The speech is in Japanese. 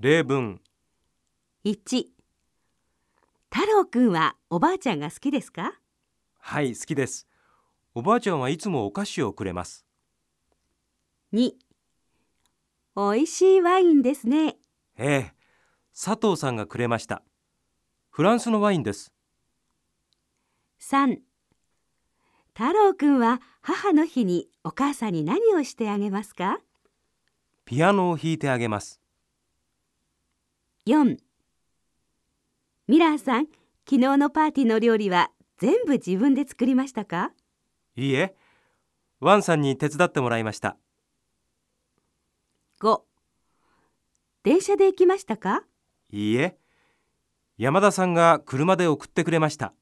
例文。1太郎くんはおばあちゃんが好きですか？はい好きです。おばあちゃんはいつもお菓子をくれます。2おいしいワインですね。ええ佐藤さんがくれました。フランスのワインです。3太郎くんは母の日にお母さんに何をしてあげますか？ピアノを弾いてあげます4ミラーさん昨日のパーティーの料理は全部自分で作りましたか？いいえ。ワンさんに手伝ってもらいました。5電車で行きましたか？いいえ。山田さんが車で送ってくれました